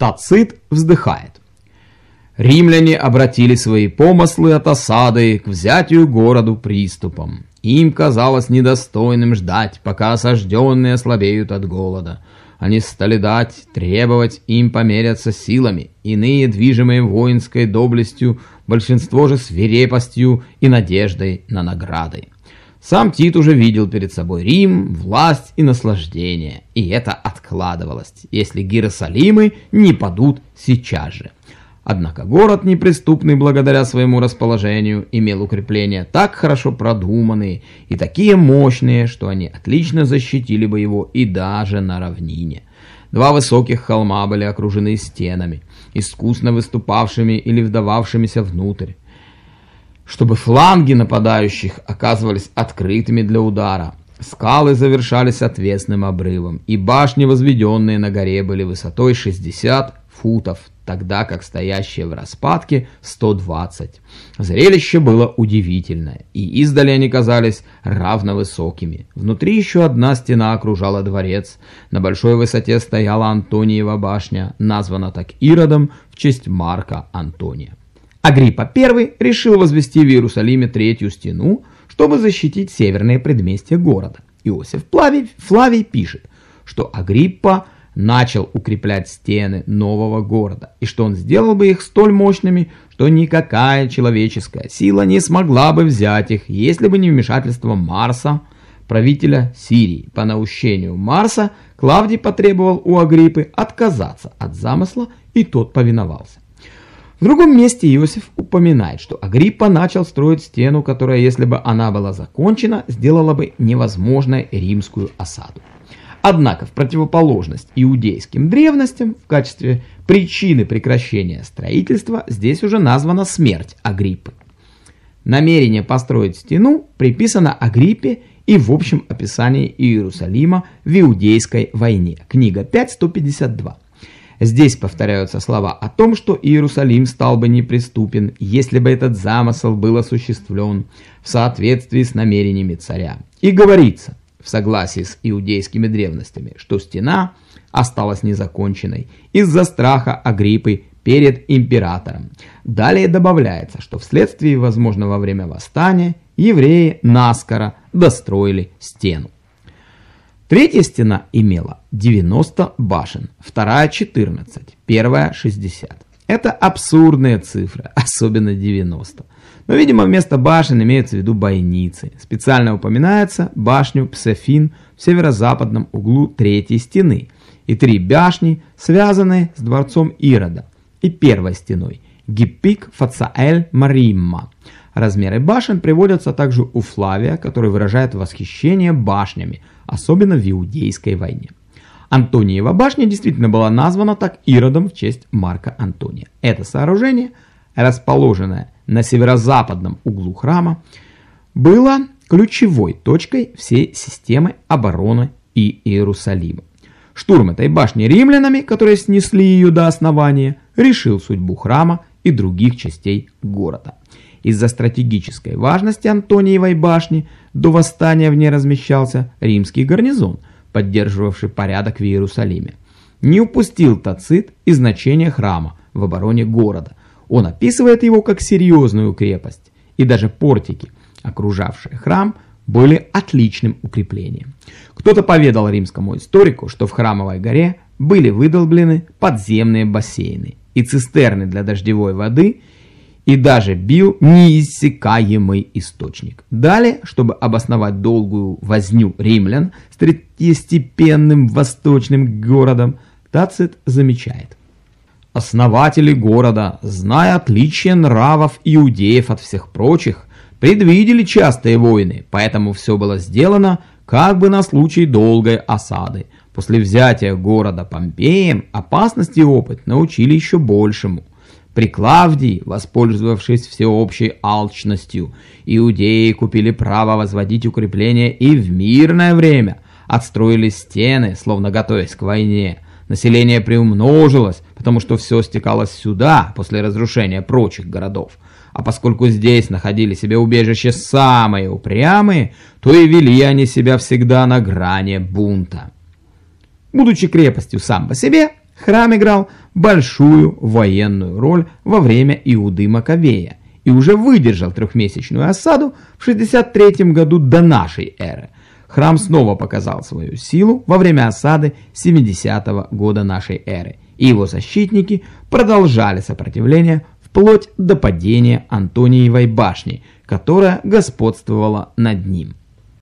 Тацит вздыхает. Римляне обратили свои помыслы от осады к взятию городу приступом. Им казалось недостойным ждать, пока осажденные ослабеют от голода. Они стали дать, требовать им померяться силами, иные движимые воинской доблестью, большинство же свирепостью и надеждой на награды. Сам Тит уже видел перед собой Рим, власть и наслаждение, и это откладывалось, если Герасалимы не падут сейчас же. Однако город неприступный благодаря своему расположению имел укрепления так хорошо продуманные и такие мощные, что они отлично защитили бы его и даже на равнине. Два высоких холма были окружены стенами, искусно выступавшими или вдававшимися внутрь, чтобы фланги нападающих оказывались открытыми для удара. Скалы завершались отвесным обрывом, и башни, возведенные на горе, были высотой 60 футов, тогда как стоящие в распадке 120. Зрелище было удивительное, и издали они казались равновысокими. Внутри еще одна стена окружала дворец. На большой высоте стояла Антониева башня, названа так Иродом в честь Марка Антония. Агриппа I решил возвести в Иерусалиме третью стену, чтобы защитить северные предместья города. Иосиф Флавий, Флавий пишет, что Агриппа – начал укреплять стены нового города, и что он сделал бы их столь мощными, что никакая человеческая сила не смогла бы взять их, если бы не вмешательство Марса, правителя Сирии. По наущению Марса Клавдий потребовал у Агриппы отказаться от замысла, и тот повиновался. В другом месте Иосиф упоминает, что Агриппа начал строить стену, которая, если бы она была закончена, сделала бы невозможной римскую осаду. Однако, в противоположность иудейским древностям, в качестве причины прекращения строительства здесь уже названа смерть Агриппы. Намерение построить стену приписано Агриппе и в общем описании Иерусалима в Иудейской войне. Книга 5.152. Здесь повторяются слова о том, что Иерусалим стал бы неприступен, если бы этот замысел был осуществлен в соответствии с намерениями царя. И говорится, в согласии с иудейскими древностями, что стена осталась незаконченной из-за страха Агриппы перед императором. Далее добавляется, что вследствие возможного во время восстания евреи наскоро достроили стену. Третья стена имела 90 башен, вторая 14, первая 60. Это абсурдные цифры, особенно 90. Но, видимо, вместо башен имеются в виду бойницы. Специально упоминается башню Псефин в северо-западном углу третьей стены и три башни, связанные с дворцом Ирода и первой стеной Гиппик Фацаэль Маримма. Размеры башен приводятся также у Флавия, который выражает восхищение башнями, особенно в Иудейской войне. Антониева башня действительно была названа так Иродом в честь Марка Антония. Это сооружение, расположенное на северо-западном углу храма, было ключевой точкой всей системы обороны и Иерусалима. Штурм этой башни римлянами, которые снесли ее до основания, решил судьбу храма и других частей города. Из-за стратегической важности Антониевой башни до восстания в ней размещался римский гарнизон, поддерживавший порядок в Иерусалиме. Не упустил Тацит и значение храма в обороне города, он описывает его как серьезную крепость, и даже портики, окружавшие храм, были отличным укреплением. Кто-то поведал римскому историку, что в Храмовой горе были выдолблены подземные бассейны и цистерны для дождевой воды, и даже бил неиссякаемый источник. Далее, чтобы обосновать долгую возню римлян с третьестепенным восточным городом, Тацит замечает. Основатели города, зная отличие нравов иудеев от всех прочих, предвидели частые войны, поэтому все было сделано как бы на случай долгой осады. После взятия города Помпеем опасность и опыт научили еще большему. При Клавдии, воспользовавшись всеобщей алчностью, иудеи купили право возводить укрепления и в мирное время отстроили стены, словно готовясь к войне – Население приумножилось, потому что все стекалось сюда после разрушения прочих городов. А поскольку здесь находили себе убежище самые упрямые, то и вели они себя всегда на грани бунта. Будучи крепостью сам по себе, храм играл большую военную роль во время Иуды Маковея и уже выдержал трехмесячную осаду в 63 году до нашей эры. Храм снова показал свою силу во время осады 70 -го года нашей эры, и его защитники продолжали сопротивление вплоть до падения Антониевой башни, которая господствовала над ним.